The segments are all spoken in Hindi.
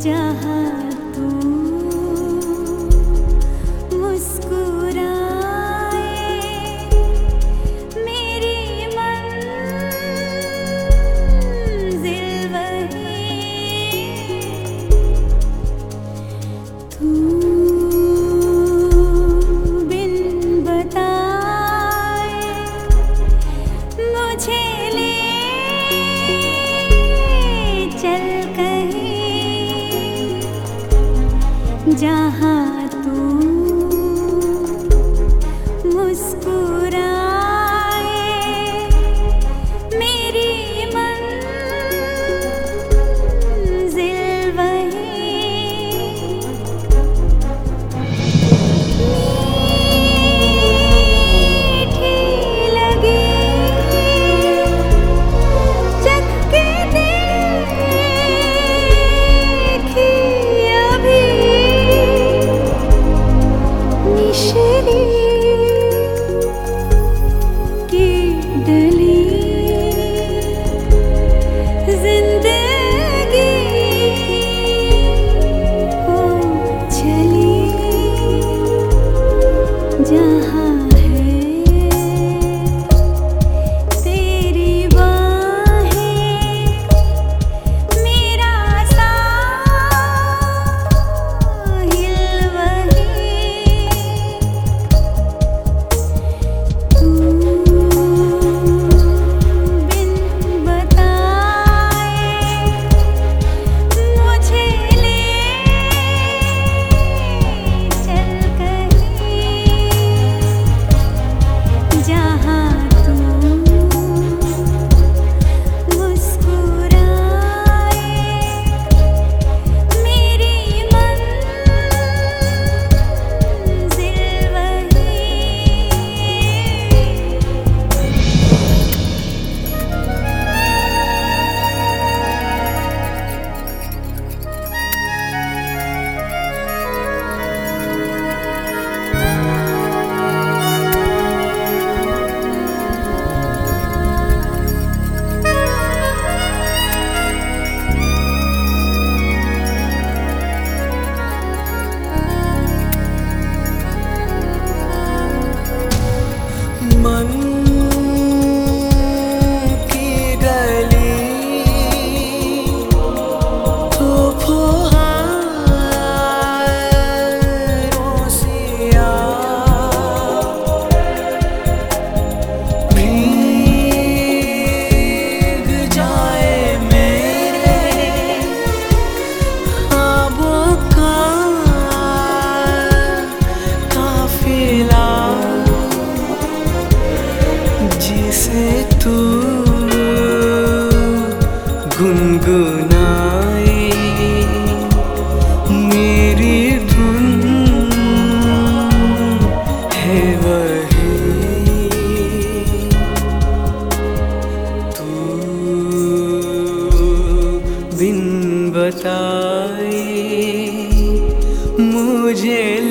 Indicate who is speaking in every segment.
Speaker 1: जहाँ तू 家。家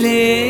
Speaker 2: ছিলে